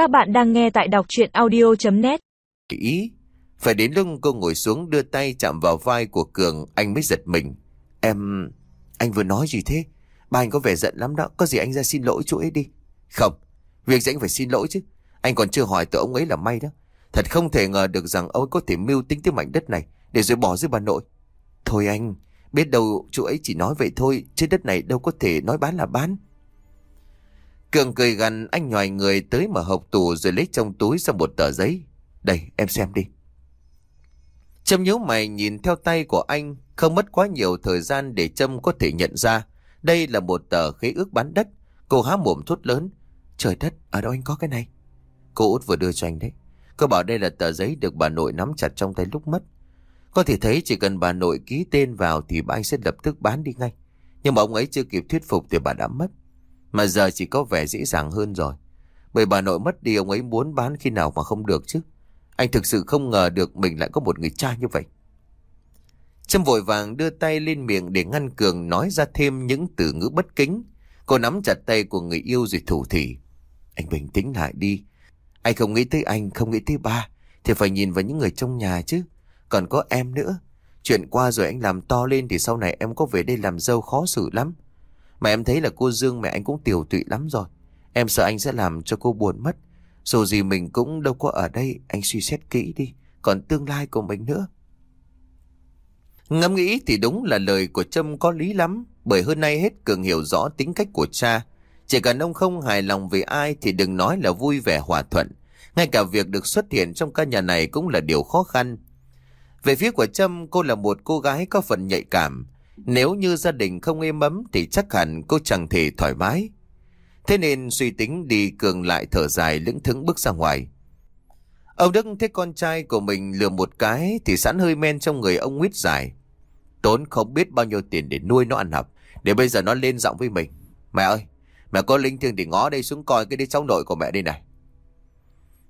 Các bạn đang nghe tại đọc chuyện audio.net Ý, phải đến lúc cô ngồi xuống đưa tay chạm vào vai của Cường, anh mới giật mình. Em, anh vừa nói gì thế? Ba anh có vẻ giận lắm đó, có gì anh ra xin lỗi chú ấy đi. Không, việc gì anh phải xin lỗi chứ. Anh còn chưa hỏi tới ông ấy là may đó. Thật không thể ngờ được rằng ông ấy có thể mưu tính tới mảnh đất này để rồi bỏ dưới bà nội. Thôi anh, biết đâu chú ấy chỉ nói vậy thôi, chứ đất này đâu có thể nói bán là bán. Cường cười gần anh nhòi người tới mở hộp tủ rồi lấy trong túi ra một tờ giấy. Đây, em xem đi. Trâm nhíu mày nhìn theo tay của anh, không mất quá nhiều thời gian để Trâm có thể nhận ra. Đây là một tờ khế ước bán đất. Cô há mồm thốt lớn. Trời đất, ở đâu anh có cái này? Cô út vừa đưa cho anh đấy. Cô bảo đây là tờ giấy được bà nội nắm chặt trong tay lúc mất. Có thể thấy chỉ cần bà nội ký tên vào thì bà anh sẽ lập tức bán đi ngay. Nhưng mà ông ấy chưa kịp thuyết phục thì bà đã mất. Mà giờ chỉ có vẻ dễ dàng hơn rồi. Bởi bà nội mất đi ông ấy muốn bán khi nào mà không được chứ. Anh thực sự không ngờ được mình lại có một người cha như vậy. Trâm vội vàng đưa tay lên miệng để ngăn Cường nói ra thêm những từ ngữ bất kính. Cô nắm chặt tay của người yêu rồi thủ thỉ. Anh bình tĩnh lại đi. Anh không nghĩ tới anh, không nghĩ tới ba. Thì phải nhìn vào những người trong nhà chứ. Còn có em nữa. Chuyện qua rồi anh làm to lên thì sau này em có về đây làm dâu khó xử lắm. Mà em thấy là cô Dương mẹ anh cũng tiểu tụy lắm rồi. Em sợ anh sẽ làm cho cô buồn mất. Dù gì mình cũng đâu có ở đây, anh suy xét kỹ đi. Còn tương lai của mình nữa. Ngẫm nghĩ thì đúng là lời của Trâm có lý lắm. Bởi hơn nay hết Cường hiểu rõ tính cách của cha. Chỉ cần ông không hài lòng về ai thì đừng nói là vui vẻ hòa thuận. Ngay cả việc được xuất hiện trong căn nhà này cũng là điều khó khăn. Về phía của Trâm, cô là một cô gái có phần nhạy cảm. Nếu như gia đình không êm ấm thì chắc hẳn cô chẳng thể thoải mái. Thế nên suy tính đi cường lại thở dài lững thững bước ra ngoài. Ông Đức thấy con trai của mình lừa một cái thì sẵn hơi men trong người ông nguyết dài. Tốn không biết bao nhiêu tiền để nuôi nó ăn học. Để bây giờ nó lên giọng với mình. Mẹ ơi, mẹ có linh thiêng thì ngó đây xuống coi cái đứa cháu nội của mẹ đây này.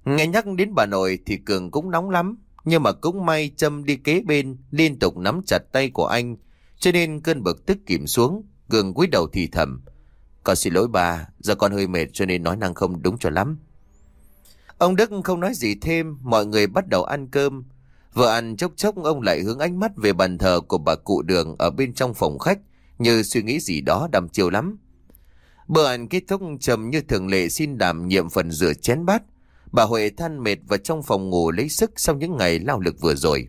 Nghe nhắc đến bà nội thì Cường cũng nóng lắm. Nhưng mà cũng may châm đi kế bên liên tục nắm chặt tay của anh cho nên cơn bực tức kìm xuống, Cường cúi đầu thì thầm. Con xin lỗi bà, giờ con hơi mệt cho nên nói năng không đúng cho lắm. Ông Đức không nói gì thêm, mọi người bắt đầu ăn cơm. Vừa ăn chốc chốc ông lại hướng ánh mắt về bàn thờ của bà cụ đường ở bên trong phòng khách, như suy nghĩ gì đó đầm chiều lắm. Bữa ăn kết thúc trầm như thường lệ xin đảm nhiệm phần rửa chén bát. Bà Huệ than mệt vào trong phòng ngủ lấy sức sau những ngày lao lực vừa rồi.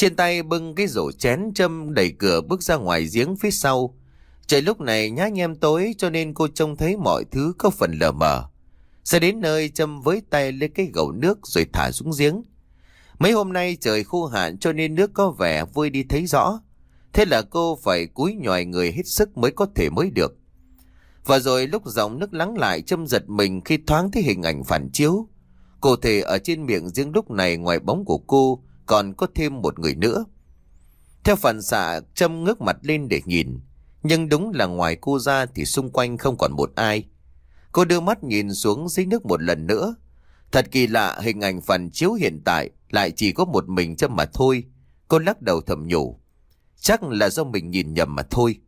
Trên tay bưng cái rổ chén châm đẩy cửa bước ra ngoài giếng phía sau. Trời lúc này nhá nhem tối, cho nên cô trông thấy mọi thứ có phần lờ mờ. Sẽ đến nơi châm với tay lấy cái gầu nước rồi thả xuống giếng. Mấy hôm nay trời khô hạn cho nên nước có vẻ vui đi thấy rõ. Thế là cô phải cúi nhòi người hết sức mới có thể mới được. Và rồi lúc dòng nước lắng lại, châm giật mình khi thoáng thấy hình ảnh phản chiếu. Cô thể ở trên miệng giếng lúc này ngoài bóng của cô còn có thêm một người nữa. Theo phản xạ, Trâm ngước mặt lên để nhìn. Nhưng đúng là ngoài cô ra thì xung quanh không còn một ai. Cô đưa mắt nhìn xuống dưới nước một lần nữa. Thật kỳ lạ hình ảnh phản chiếu hiện tại lại chỉ có một mình Trâm mà thôi. Cô lắc đầu thầm nhủ. Chắc là do mình nhìn nhầm mà thôi.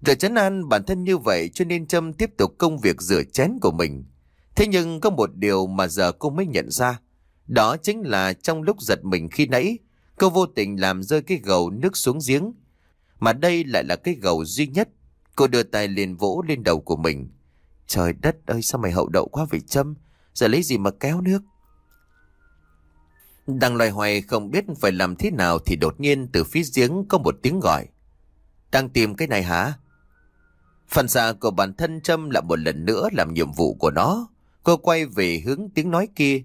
Để chấn an bản thân như vậy cho nên Trâm tiếp tục công việc rửa chén của mình. Thế nhưng có một điều mà giờ cô mới nhận ra. Đó chính là trong lúc giật mình khi nãy, cô vô tình làm rơi cái gầu nước xuống giếng. Mà đây lại là cái gầu duy nhất. Cô đưa tay liền vỗ lên đầu của mình. Trời đất ơi sao mày hậu đậu quá vậy Trâm? Giờ lấy gì mà kéo nước? Đang loài hoài không biết phải làm thế nào thì đột nhiên từ phía giếng có một tiếng gọi. Đang tìm cái này hả? Phần xạ của bản thân Trâm là một lần nữa làm nhiệm vụ của nó. Cô quay về hướng tiếng nói kia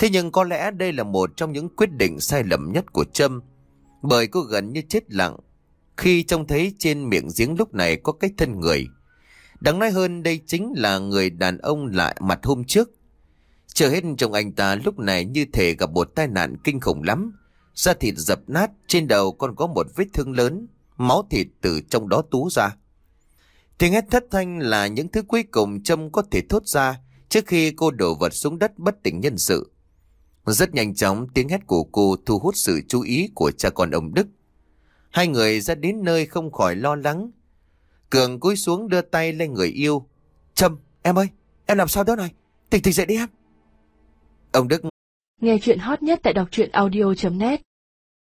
Thế nhưng có lẽ đây là một trong những quyết định sai lầm nhất của Trâm. Bởi cô gần như chết lặng khi trông thấy trên miệng giếng lúc này có cái thân người. Đáng nói hơn đây chính là người đàn ông lại mặt hôm trước. Chờ hết trong anh ta lúc này như thể gặp một tai nạn kinh khủng lắm. Da thịt dập nát, trên đầu còn có một vết thương lớn, máu thịt từ trong đó tú ra. Tiếng hét thất thanh là những thứ cuối cùng Trâm có thể thốt ra trước khi cô đổ vật xuống đất bất tỉnh nhân sự. Rất nhanh chóng tiếng hét của cô thu hút sự chú ý của cha con ông Đức. Hai người ra đến nơi không khỏi lo lắng. Cường cúi xuống đưa tay lên người yêu. Trâm, em ơi, Em làm sao đó này Tỉnh tỉnh dậy đi em Ông Đức Nghe chuyện hot nhất tại đọc truyện audio.net